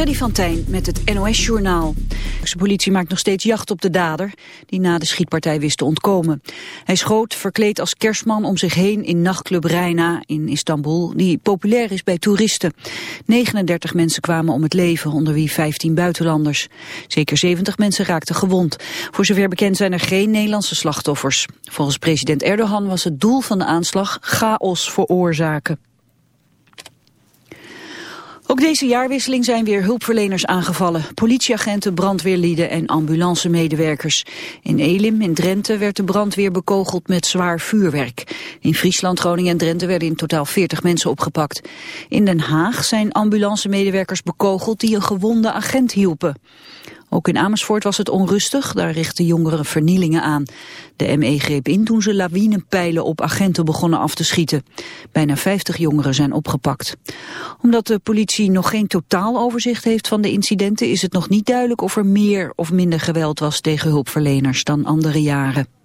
Freddy van Tijn met het NOS-journaal. De politie maakt nog steeds jacht op de dader... die na de schietpartij wist te ontkomen. Hij schoot verkleed als kerstman om zich heen in nachtclub Reina in Istanbul... die populair is bij toeristen. 39 mensen kwamen om het leven, onder wie 15 buitenlanders. Zeker 70 mensen raakten gewond. Voor zover bekend zijn er geen Nederlandse slachtoffers. Volgens president Erdogan was het doel van de aanslag chaos veroorzaken. Ook deze jaarwisseling zijn weer hulpverleners aangevallen. Politieagenten, brandweerlieden en ambulancemedewerkers. In Elim in Drenthe werd de brandweer bekogeld met zwaar vuurwerk. In Friesland, Groningen en Drenthe werden in totaal 40 mensen opgepakt. In Den Haag zijn ambulancemedewerkers bekogeld die een gewonde agent hielpen. Ook in Amersfoort was het onrustig, daar richtten jongeren vernielingen aan. De ME greep in toen ze lawinepijlen op agenten begonnen af te schieten. Bijna 50 jongeren zijn opgepakt. Omdat de politie nog geen totaaloverzicht heeft van de incidenten... is het nog niet duidelijk of er meer of minder geweld was tegen hulpverleners dan andere jaren.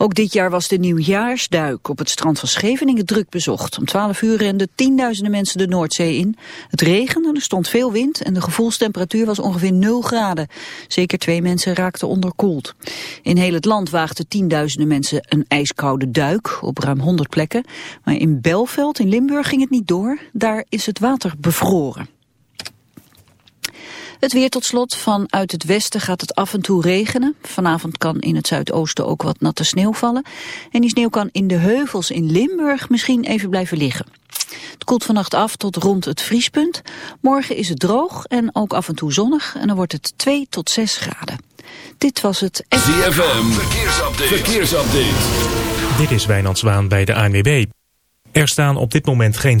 Ook dit jaar was de nieuwjaarsduik op het strand van Scheveningen druk bezocht. Om 12 uur renden tienduizenden mensen de Noordzee in. Het regende, er stond veel wind en de gevoelstemperatuur was ongeveer 0 graden. Zeker twee mensen raakten onderkoeld. In heel het land waagden tienduizenden mensen een ijskoude duik op ruim 100 plekken. Maar in Belveld in Limburg ging het niet door. Daar is het water bevroren. Het weer tot slot. Vanuit het westen gaat het af en toe regenen. Vanavond kan in het zuidoosten ook wat natte sneeuw vallen. En die sneeuw kan in de heuvels in Limburg misschien even blijven liggen. Het koelt vannacht af tot rond het vriespunt. Morgen is het droog en ook af en toe zonnig. En dan wordt het 2 tot 6 graden. Dit was het... ZFM, verkeersupdate. verkeersupdate. Dit is Wijnand Zwaan bij de ANWB. Er staan op dit moment geen...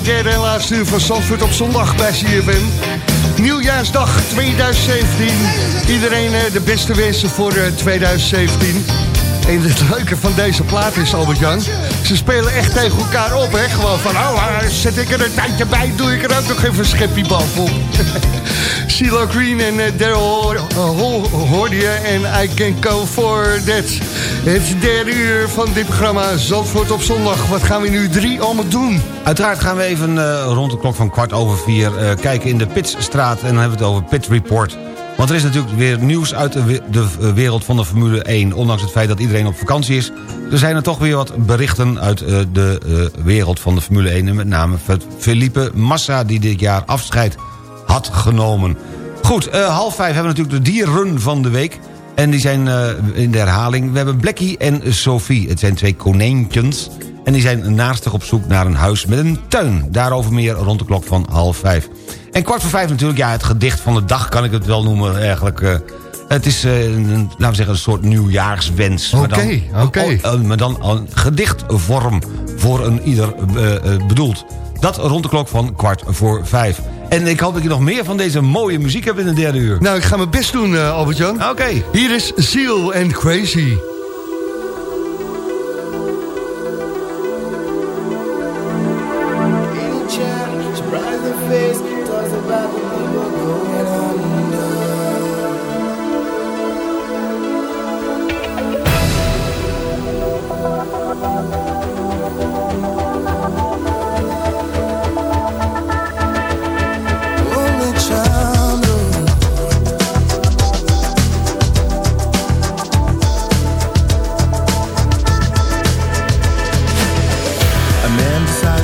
Eh, derde en laatste uur van Zandvoort op zondag bij CFM. Nieuwjaarsdag 2017. Iedereen eh, de beste wensen voor 2017. En het leuke van deze plaat is, Albert-Jan... ze spelen echt tegen elkaar op, hè? Gewoon van, oh, zet ik er een tijdje bij... doe ik er ook nog even een schepje op. CeeLo Green en uh, Daryl je en I Can Go For That. Het derde uur van dit programma Zandvoort op zondag. Wat gaan we nu drie allemaal doen? Uiteraard gaan we even uh, rond de klok van kwart over vier... Kijken in de Pitstraat en dan hebben we het over Pit Report... Want er is natuurlijk weer nieuws uit de wereld van de Formule 1. Ondanks het feit dat iedereen op vakantie is... er zijn er toch weer wat berichten uit eh, de eh, wereld van de Formule 1... en met name Felipe Massa die dit jaar afscheid had genomen. Goed, half vijf hebben we natuurlijk de dierrun van de week... En die zijn in de herhaling. We hebben Blackie en Sophie. Het zijn twee konijntjes. En die zijn naastig op zoek naar een huis met een tuin. Daarover meer rond de klok van half vijf. En kwart voor vijf natuurlijk, ja, het gedicht van de dag kan ik het wel noemen eigenlijk. Uh, het is, uh, een, laten we zeggen, een soort nieuwjaarswens. Oké, oké. Oh, maar dan een gedichtvorm voor een ieder uh, bedoeld. Dat rond de klok van kwart voor vijf. En ik hoop dat je nog meer van deze mooie muziek hebt in de derde uur. Nou, ik ga mijn best doen, Albert-Jan. Oké. Hier is Seal and Crazy.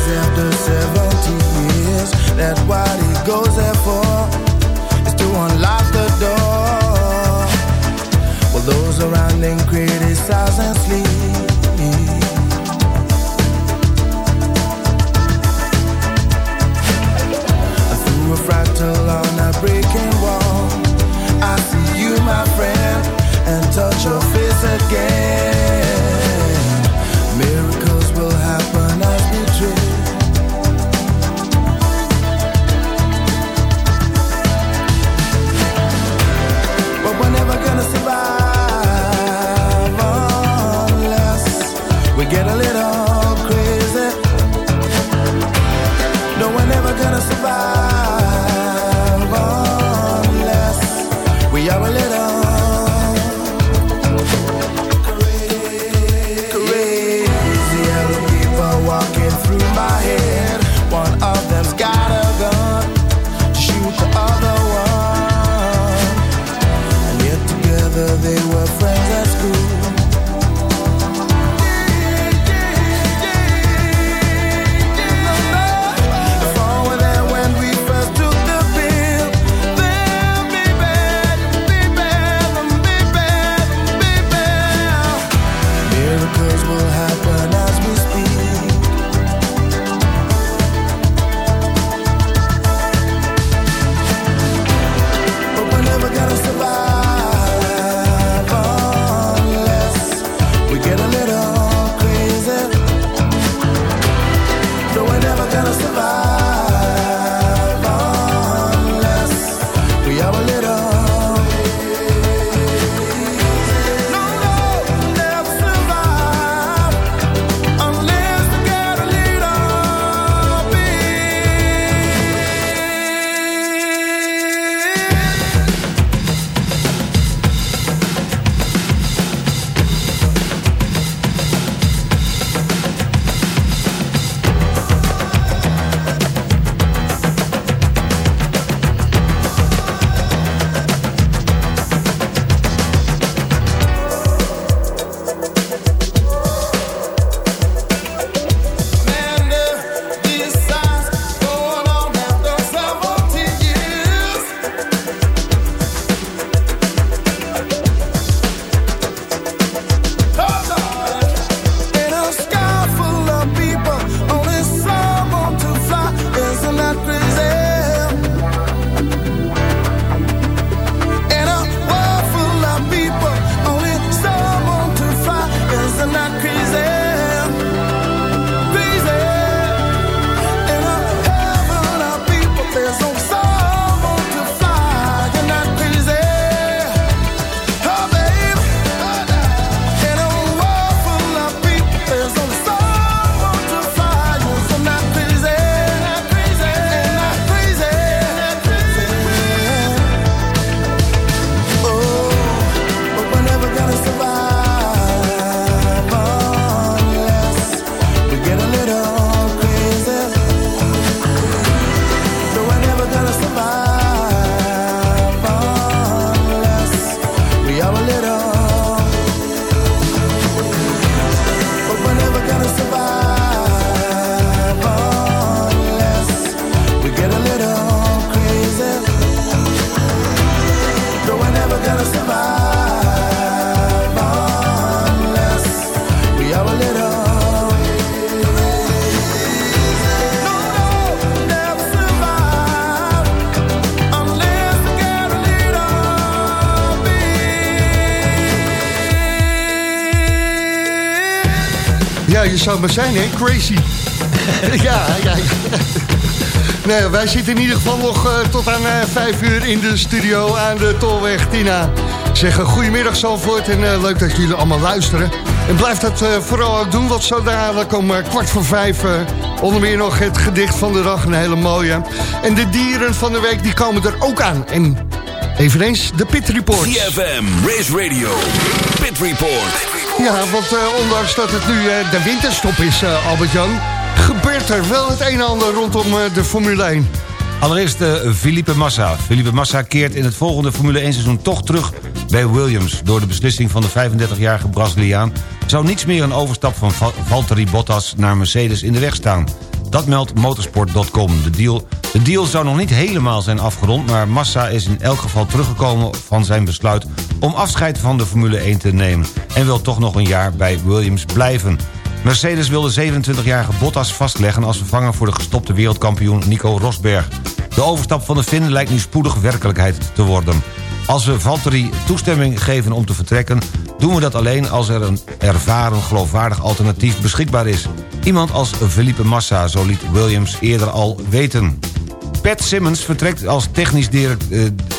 after 70 years. That's what he goes there for, is to unlock the door. Well, those around him criticize and zou maar zijn, hè? Crazy. ja, ja. nee, wij zitten in ieder geval nog uh, tot aan uh, vijf uur in de studio aan de Tolweg Tina. Zeggen goedemiddag Zalvoort en leuk dat jullie allemaal luisteren. En blijf dat vooral ook doen, want zo dadelijk om kwart voor vijf... onder meer nog het gedicht van de dag, een hele mooie. En de dieren van de week die komen er ook aan. En eveneens de Pit Report. CFM, Race Radio, Pit Report. Ja, want uh, ondanks dat het nu uh, de winterstop is, uh, Albert-Jan... gebeurt er wel het een en ander rondom de Formule 1. Allereerst Felipe Massa. Felipe Massa keert in het volgende Formule 1 seizoen toch terug bij Williams. Door de beslissing van de 35-jarige Braziliaan... zou niets meer een overstap van Valtteri Bottas naar Mercedes in de weg staan. Dat meldt motorsport.com. De deal, de deal zou nog niet helemaal zijn afgerond... maar Massa is in elk geval teruggekomen van zijn besluit... om afscheid van de Formule 1 te nemen... en wil toch nog een jaar bij Williams blijven. Mercedes wil de 27-jarige Bottas vastleggen... als vervanger voor de gestopte wereldkampioen Nico Rosberg. De overstap van de Finn lijkt nu spoedig werkelijkheid te worden. Als we Valtteri toestemming geven om te vertrekken... doen we dat alleen als er een ervaren, geloofwaardig alternatief beschikbaar is. Iemand als Felipe Massa, zo liet Williams eerder al weten. Pat Simmons vertrekt als technisch eh,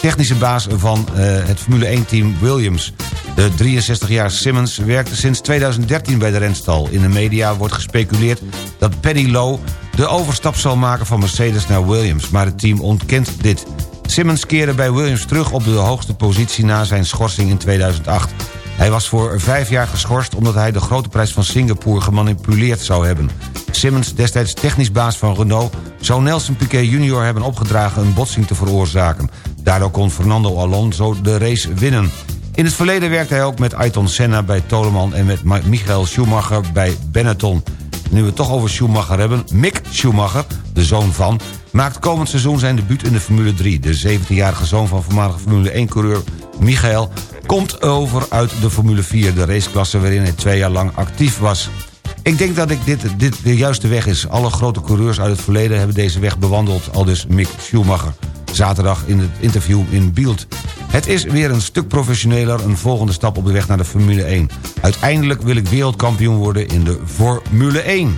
technische baas van eh, het Formule 1-team Williams. De 63-jarige Simmons werkte sinds 2013 bij de renstal. In de media wordt gespeculeerd dat Paddy Lowe de overstap zal maken van Mercedes naar Williams... maar het team ontkent dit. Simmons keerde bij Williams terug op de hoogste positie na zijn schorsing in 2008. Hij was voor vijf jaar geschorst omdat hij de grote prijs van Singapore gemanipuleerd zou hebben. Simmons, destijds technisch baas van Renault... zou Nelson Piquet Jr. hebben opgedragen een botsing te veroorzaken. Daardoor kon Fernando Alonso de race winnen. In het verleden werkte hij ook met Ayrton Senna bij Toleman... en met Michael Schumacher bij Benetton. Nu we het toch over Schumacher hebben... Mick Schumacher, de zoon van... maakt komend seizoen zijn debuut in de Formule 3. De 17-jarige zoon van voormalige Formule 1-coureur Michael... komt over uit de Formule 4, de raceklasse waarin hij twee jaar lang actief was. Ik denk dat ik dit, dit de juiste weg is. Alle grote coureurs uit het verleden hebben deze weg bewandeld... al dus Mick Schumacher. Zaterdag in het interview in Beeld. Het is weer een stuk professioneler, een volgende stap op de weg naar de Formule 1. Uiteindelijk wil ik wereldkampioen worden in de Formule 1.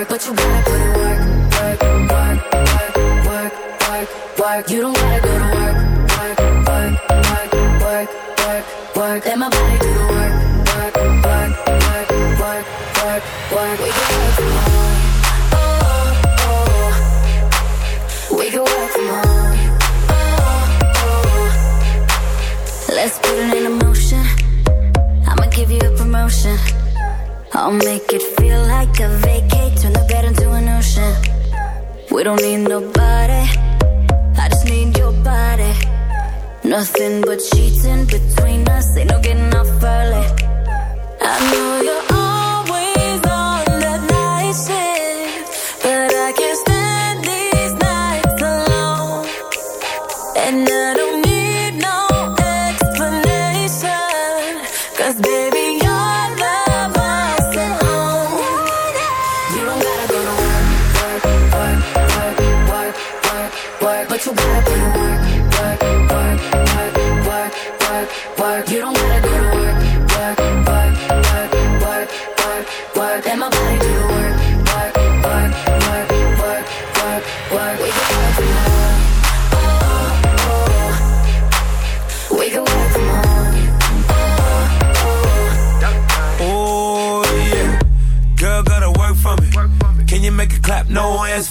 work, but you gotta put in work, work, work, work, work, work, work. You don't gotta go We don't need nobody, I just need your body. Nothing but cheating between us, ain't no getting off early. I know you're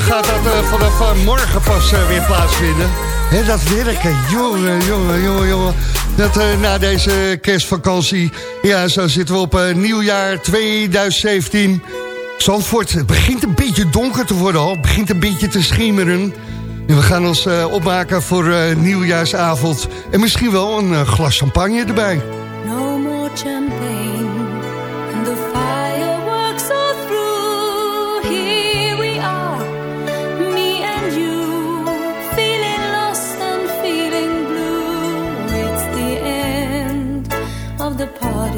gaat dat uh, vanaf eh, morgen pas eh, weer plaatsvinden. He, dat werken, jongen, jongen, jongen, jongen. Dat na deze kerstvakantie, ja, zo zitten we op nieuwjaar 2017. Zandvoort, het begint een beetje donker te worden al, het begint een beetje te schemeren. En we gaan ons opmaken voor nieuwjaarsavond. En misschien wel een glas champagne erbij. No more champagne.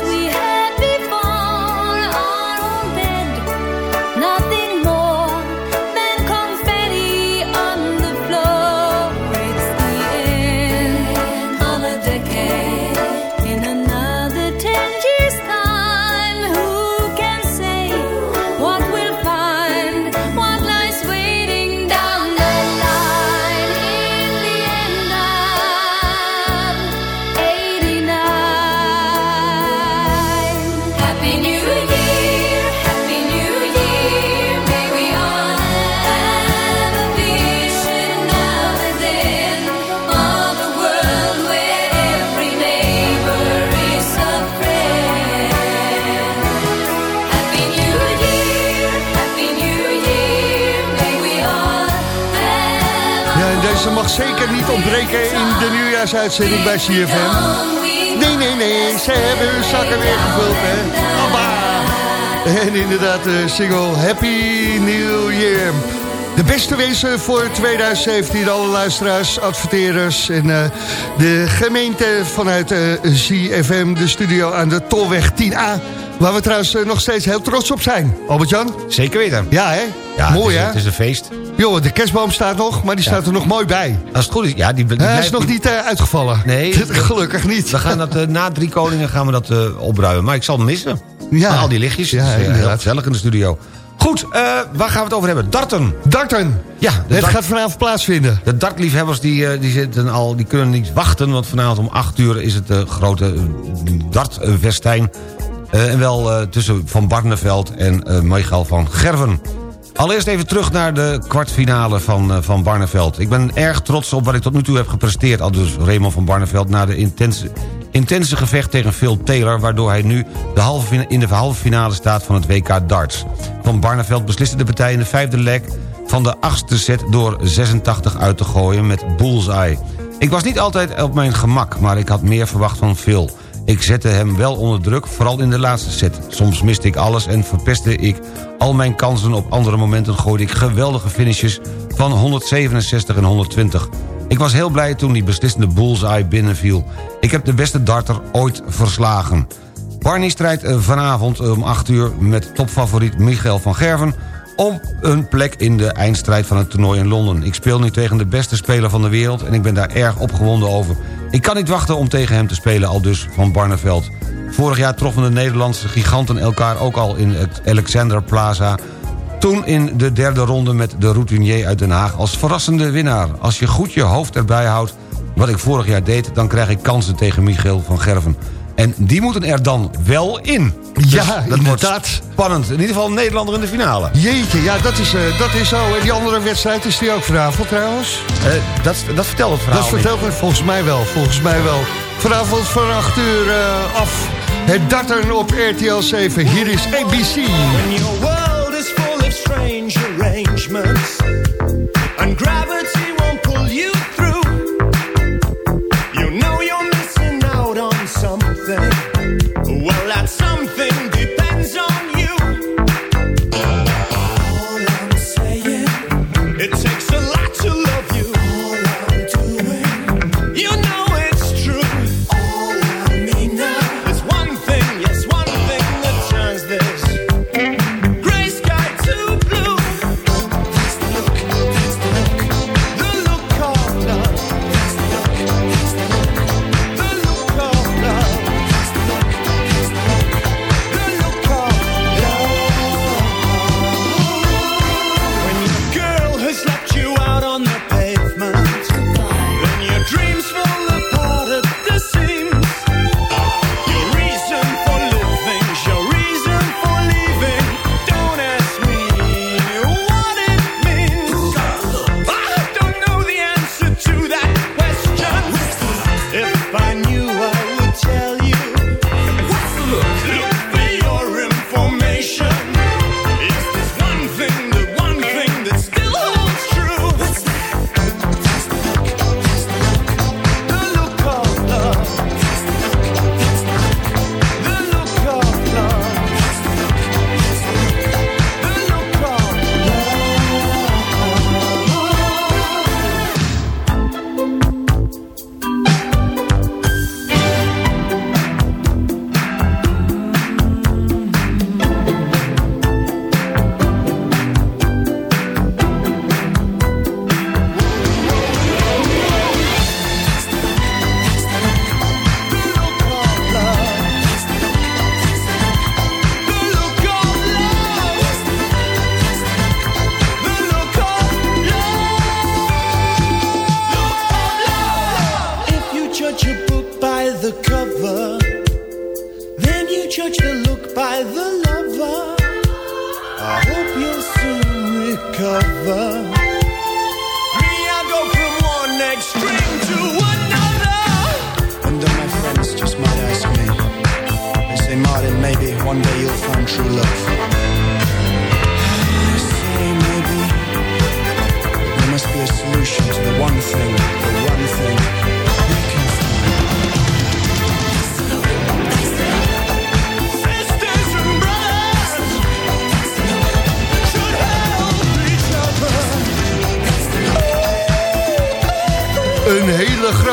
We we zeker niet ontbreken in de nieuwjaarsuitzending bij CFM. Nee, nee, nee, ze hebben hun zakken weer gevuld, hè. Abba. En inderdaad, de single Happy New Year. De beste wensen voor 2017, alle luisteraars, adverteerders... en eh, de gemeente vanuit eh, uh, CFM, de studio aan de Tolweg 10A... waar we trouwens nog steeds heel trots op zijn. Albert-Jan? Zeker weten. Ja, hè? Mooi, hè? Het is een feest. Joh, de kerstboom staat nog, maar die staat er nog mooi bij. Als het goed is, ja, die, die Hij is blijft- nog niet uh, uitgevallen. Nee. Gelukkig niet. We gaan dat, uh, na drie koningen gaan we dat uh, opruimen. Maar ik zal hem missen. Ja. Al die lichtjes. Ja, Ja, het is, heel gezellig in de studio. Goed, uh, waar gaan we het over hebben? Darten. Darten. Ja, Het dart- gaat vanavond plaatsvinden. De dartliefhebbers die, eh, die, zitten al, die kunnen niet wachten... want vanavond om 8 uur is het de grote eh, dartfestijn. Eh, en wel eh, tussen Van Barneveld en eh Michael van Gerven. Allereerst even terug naar de kwartfinale van, eh, van Barneveld. Ik ben erg trots op wat ik tot nu toe heb gepresteerd... al dus Raymond van Barneveld na de intense, intense gevecht tegen Phil Taylor... waardoor hij nu de halve, in de halve finale staat van het WK darts. Van Barneveld besliste de partij in de vijfde leg van de achtste set door 86 uit te gooien met bullseye. Ik was niet altijd op mijn gemak, maar ik had meer verwacht van Phil. Ik zette hem wel onder druk, vooral in de laatste set. Soms miste ik alles en verpestte ik al mijn kansen. Op andere momenten gooide ik geweldige finishes van 167 en 120. Ik was heel blij toen die beslissende bullseye binnenviel. Ik heb de beste darter ooit verslagen. Barney strijdt eh, vanavond om 8 uur met topfavoriet Michael van Gerven... om een plek in de eindstrijd van het toernooi in Londen. Ik speel nu tegen de beste speler van de wereld... en ik ben daar erg opgewonden over. Ik kan niet wachten om tegen hem te spelen, al dus van Barneveld. Vorig jaar troffen de Nederlandse giganten elkaar ook al in het Alexander Plaza... Toen in de derde ronde met de routinier uit Den Haag als verrassende winnaar. Als je goed je hoofd erbij houdt, wat ik vorig jaar deed... dan krijg ik kansen tegen Michiel van Gerven. En die moeten er dan wel in. Ja, dat inderdaad. wordt spannend. In ieder geval een Nederlander in de finale. Jeetje, ja, dat is, uh, dat is zo. En die andere wedstrijd is die ook vanavond trouwens? Uh, dat, dat vertelt het verhaal Dat vertelt het volgens mij wel, volgens mij wel. Vanavond van 8 uur uh, af. Het darten op RTL 7. Hier is ABC. When your world is full of strange arrangements And gravity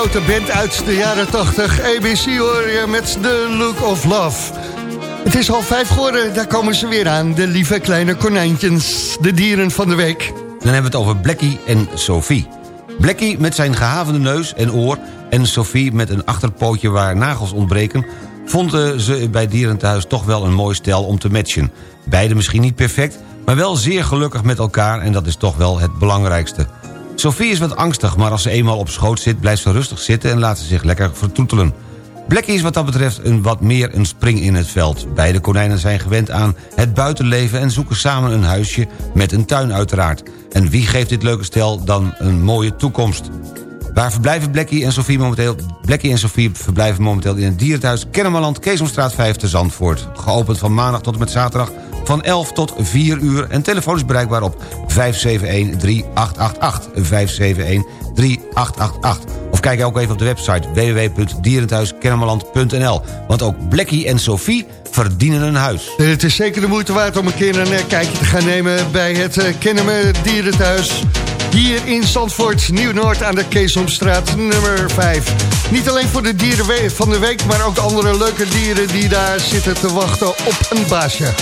grote band uit de jaren 80. ABC hoor je met The Look of Love. Het is al vijf geworden, daar komen ze weer aan. De lieve kleine konijntjes, de dieren van de week. Dan hebben we het over Blackie en Sophie. Blackie met zijn gehavende neus en oor... en Sophie met een achterpootje waar nagels ontbreken... vonden ze bij Dierenthuis toch wel een mooi stel om te matchen. Beide misschien niet perfect, maar wel zeer gelukkig met elkaar... en dat is toch wel het belangrijkste. Sophie is wat angstig, maar als ze eenmaal op schoot zit... blijft ze rustig zitten en laat ze zich lekker vertoetelen. Blackie is wat dat betreft een wat meer een spring in het veld. Beide konijnen zijn gewend aan het buitenleven... en zoeken samen een huisje met een tuin uiteraard. En wie geeft dit leuke stel dan een mooie toekomst? Waar verblijven Blackie en Sophie momenteel? Blackie en Sophie verblijven momenteel in het dierenthuis Kennemerland... Keesomstraat 5 te Zandvoort. Geopend van maandag tot en met zaterdag van 11 tot 4 uur. En telefoon is bereikbaar op 571-3888. 571-3888. Of kijk ook even op de website www.dierenthuiskennemerland.nl. Want ook Blackie en Sophie verdienen een huis. Het is zeker de moeite waard om een keer een eh, kijkje te gaan nemen... bij het eh, Kennemer Dierenthuis. Hier in Zandvoort, Nieuw-Noord aan de Keesomstraat nummer 5. Niet alleen voor de dieren van de week... maar ook andere leuke dieren die daar zitten te wachten op een baasje.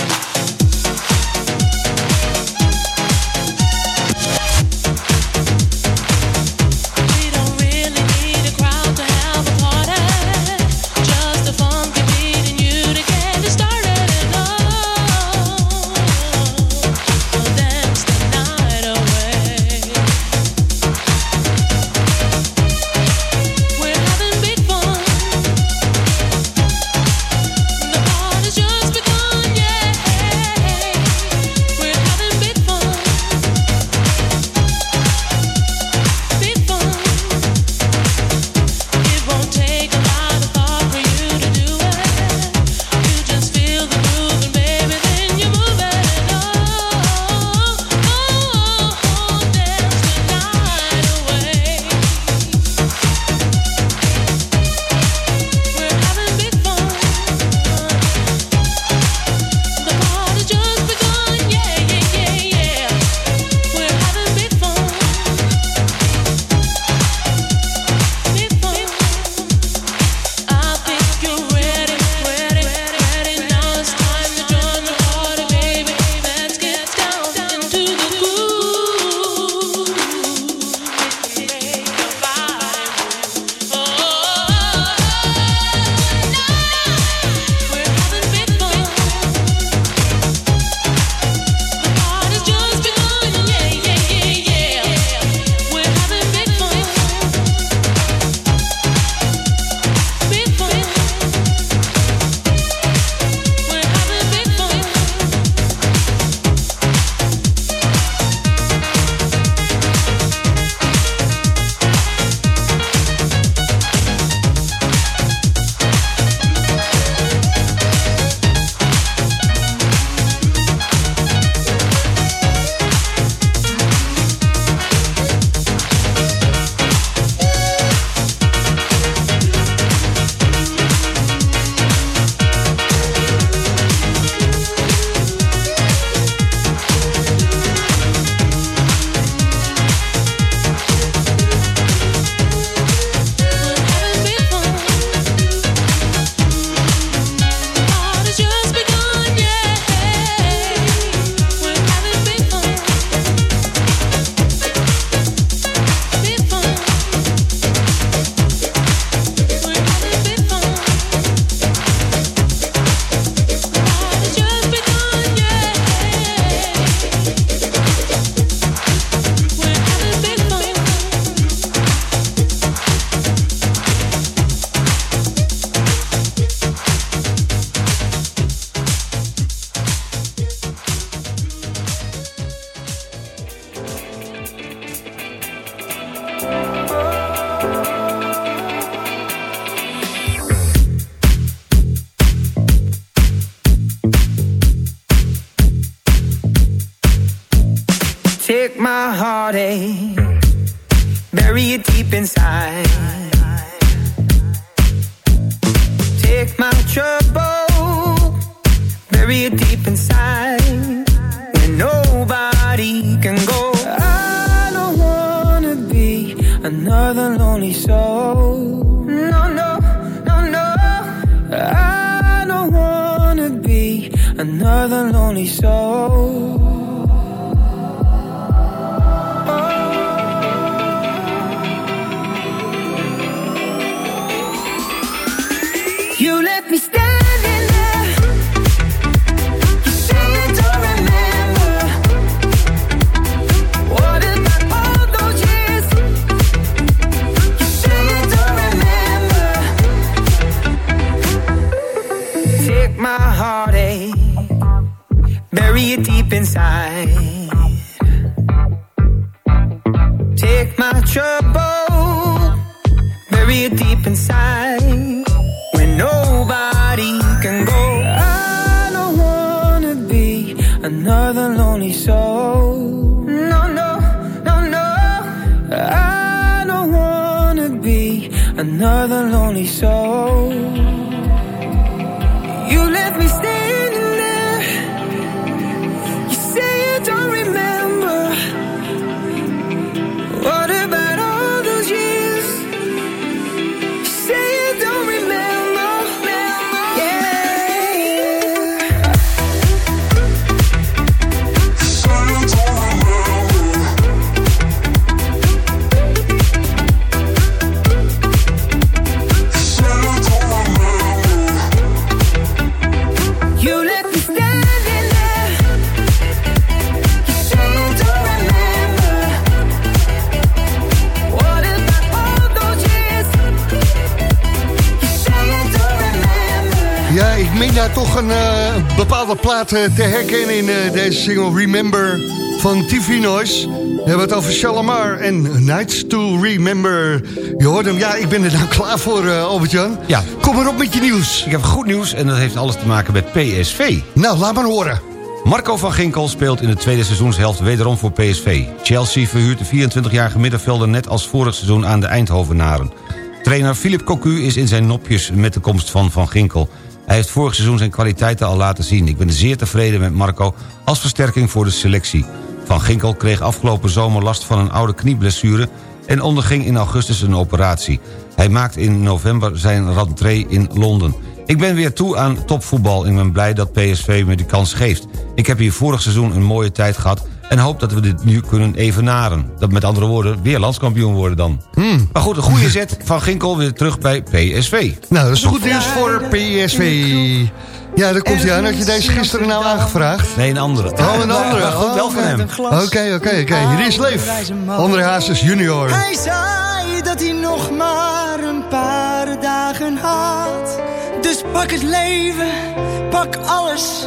Another lonely soul. Inside. Take my trouble, bury it deep inside. When nobody can go, I don't wanna be another lonely soul. No, no, no, no. I don't wanna be another lonely soul. Plaat eh, te herkennen in eh, deze single Remember van TV Noise. We hebben het over Shalamar en Nights to Remember. Je hoort hem, ja, ik ben er nou klaar voor, eh, Albert-Jan. Ja. Kom maar op met je nieuws. Ik heb goed nieuws en dat heeft alles te maken met PSV. Nou, laat maar horen. Marco van Ginkel speelt in de tweede seizoenshelft wederom voor PSV. Chelsea verhuurt de 24-jarige middenvelder net als vorig seizoen aan de Eindhovenaren. Trainer Philip Cocu is in zijn nopjes met de komst van Van Ginkel. Hij heeft vorig seizoen zijn kwaliteiten al laten zien. Ik ben zeer tevreden met Marco als versterking voor de selectie. Van Ginkel kreeg afgelopen zomer last van een oude knieblessure... en onderging in augustus een operatie. Hij maakt in november zijn rentree in Londen. Ik ben weer toe aan topvoetbal en ben blij dat PSV me die kans geeft. Ik heb hier vorig seizoen een mooie tijd gehad... en hoop dat we dit nu kunnen evenaren. Dat met andere woorden weer landskampioen worden dan. Maar goed, een goede zet van Ginkel weer terug bij PSV. Nou, dat is goed nieuws voor PSV. Ja, daar komt hij aan. Had je deze gisteren nou aangevraagd? Nee, een andere. Oh, een andere. Maar goed, wel Oh, van hem. Oké, oké, oké. Hier is Leef. André Hazes junior. Hij zei dat hij nog maar een paar dagen had. Dus pak het leven, pak alles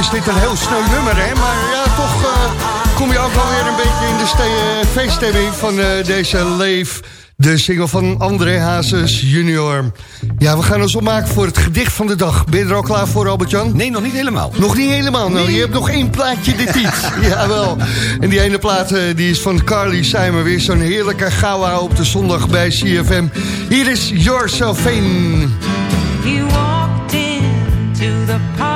is dit een heel snel nummer, hè? Maar ja, toch eh, kom je ook wel weer een beetje in de eh, feeststemming van eh, deze Leef. De single van André Hazes junior. Ja, we gaan ons opmaken voor het gedicht van de dag. Ben je er al klaar voor, Albert-Jan? Nee, nog niet helemaal. Nog niet helemaal? Nou, je hebt nog één plaatje dit niet. Jawel. En die ene plaat die is van Carly Simon. Weer zo'n heerlijke gawa op de zondag bij CFM. Hier is Yourself in. You walked into the park.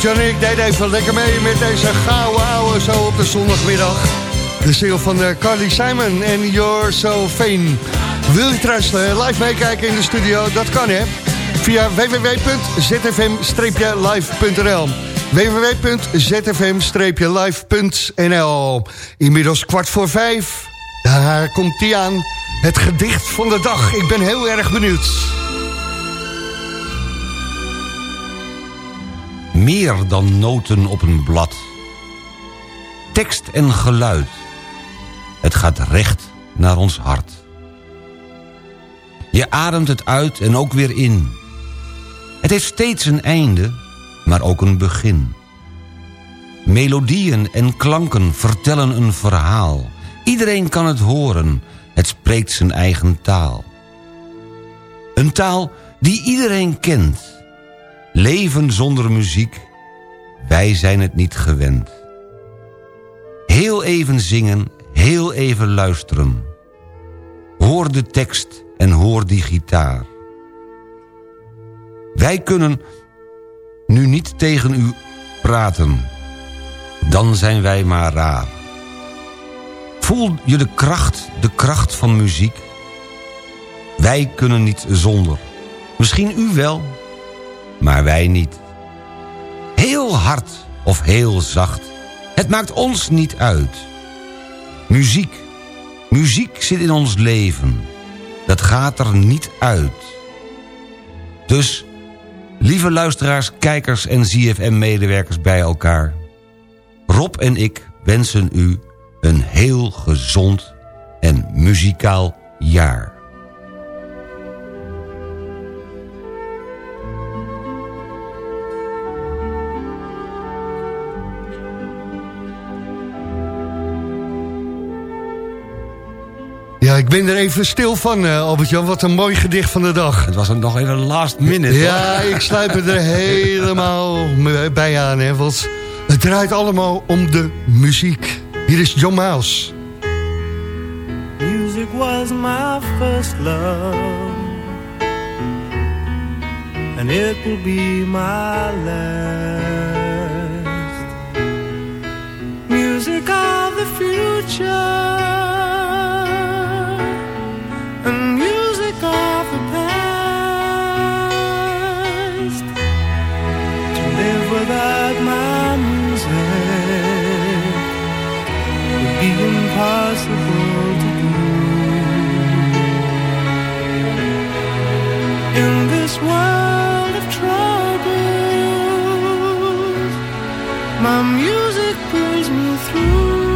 Albert-Jan en ik deed even lekker mee met deze gouden ouwe zo op de zondagmiddag. De single van eh, Carly Simon en You're So Fame. Wil je trouwens eh, live meekijken in de studio? Dat kan hè. Via www.zfm-live.nl www.zfm-live.nl Inmiddels kwart voor vijf. Daar komt die aan. Het gedicht van de dag. Ik ben heel erg benieuwd. Meer dan noten op een blad. Tekst en geluid. Het gaat recht naar ons hart. Je ademt het uit en ook weer in. Het heeft steeds een einde, maar ook een begin. Melodieën en klanken vertellen een verhaal. Iedereen kan het horen, het spreekt zijn eigen taal. Een taal die iedereen kent. Leven zonder muziek, wij zijn het niet gewend. Heel even zingen, heel even luisteren. Hoor de tekst en hoor die gitaar. Wij kunnen nu niet tegen u praten. Dan zijn wij maar raar. Voel je de kracht, de kracht van muziek? Wij kunnen niet zonder. Misschien u wel, maar wij niet. Heel hard of heel zacht, het maakt ons niet uit. Muziek, muziek zit in ons leven. Dat gaat er niet uit. Dus, lieve luisteraars, kijkers en ZFM-medewerkers bij elkaar... Rob en ik wensen u een heel gezond en muzikaal jaar. Ik ben er even stil van, eh, Albert-Jan. Wat een mooi gedicht van de dag. Het was een nog even last minute. Ja, ik sluit me er helemaal bij aan. Hè, want het draait allemaal om de muziek. Hier is John Miles. Music was my first love, and it will be my last. Music of the future, without my music would be impossible to do. In this world of troubles, my music brings me through.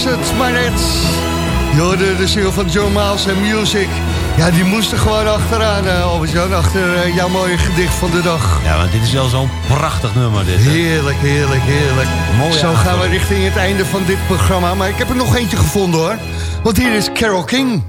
Is het maar net. Je hoorde de single van John Miles en Music. Ja, die moesten gewoon achteraan, uh, Albert-Jan. Achter eh, jouw mooie gedicht van de dag. Ja, want dit is wel zo'n prachtig nummer. Dit, hè? Heerlijk, heerlijk, heerlijk. Mooie Zo gaan we richting het einde van dit programma. Maar ik heb er nog eentje gevonden hoor. Want hier is Carol King.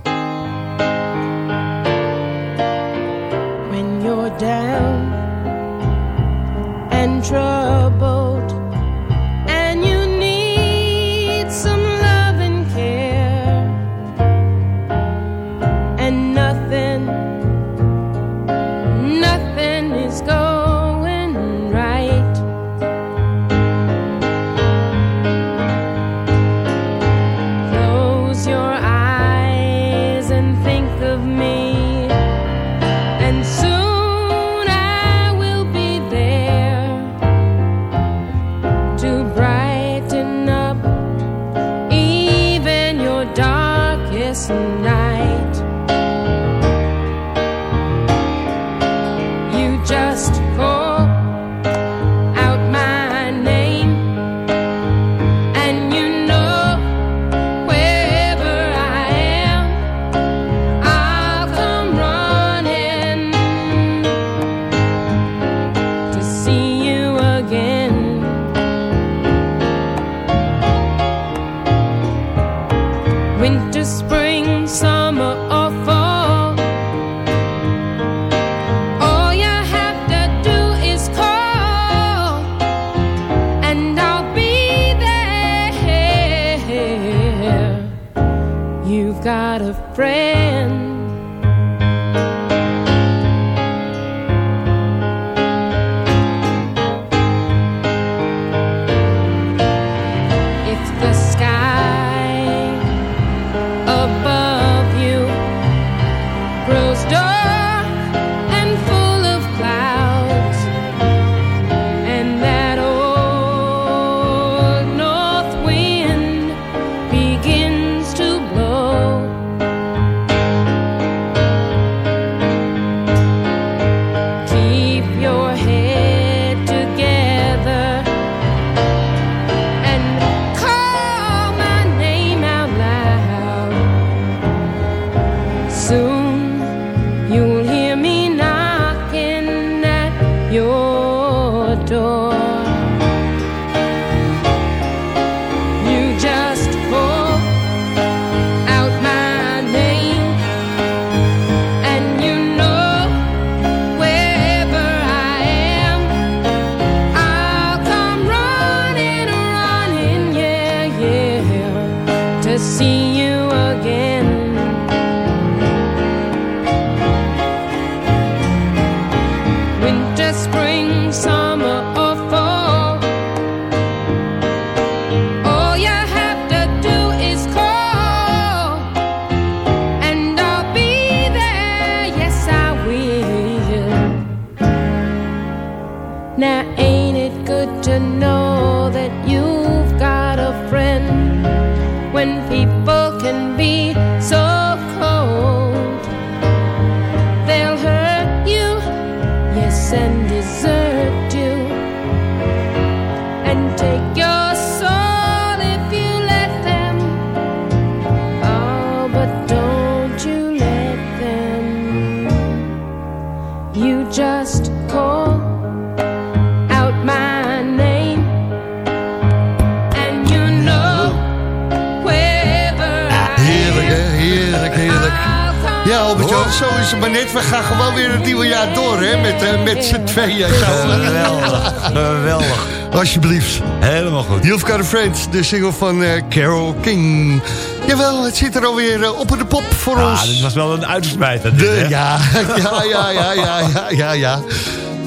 Met, z'n tweeën. Geweldig, geweldig. Alsjeblieft. Helemaal goed. You've Got a Friend, de single van eh, Carol King. Jawel, het zit er alweer eh, op de pop voor Ah, ons. dit was wel een uitsmijter. De, ja, ja, ja, ja, ja, ja, ja.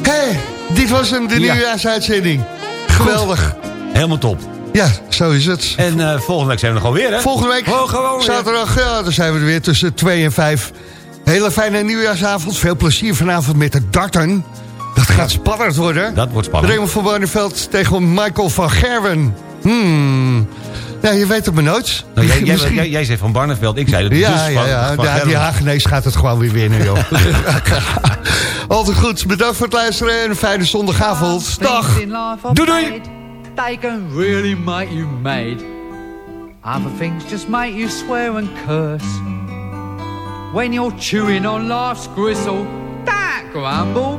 Hé, dit was hem, de Ja. nieuwjaarsuitzending. Geweldig. Helemaal top. Ja, zo is het. En eh, volgende week zijn we er gewoon weer, hè? Volgende week, Oh, gewoon weer. zaterdag, ja, dan zijn we er weer tussen 2 en 5. Hele fijne nieuwjaarsavond. Veel plezier vanavond met de darten. Dat gaat spannend worden. Dat wordt spannend. Raymond van Barneveld tegen Michael van Gerwen. Hmm. Ja, je weet het maar nooit. Nou, jij, jij, jij, jij zei van Barneveld, ik zei het Ja, dus ja, van, ja. van ja die. Hagenees gaat het gewoon weer winnen, joh. Altijd goed. Bedankt voor het luisteren en een fijne zondagavond. Dag. Doei, doei. They can really make you mad. Other things just make you swear and curse. When you're chewing on life's gristle, don't grumble,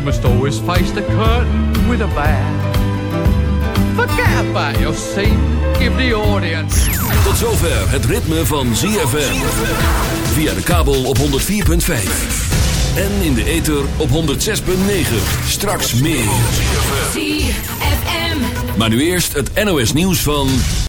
You must always face the curtain with a bow. Forget about your scene, give the audience. Tot zover het ritme van ZFM. Via de kabel op 104.5. En in de ether op 106.9. Straks meer. ZFM. Maar nu eerst het NOS nieuws van...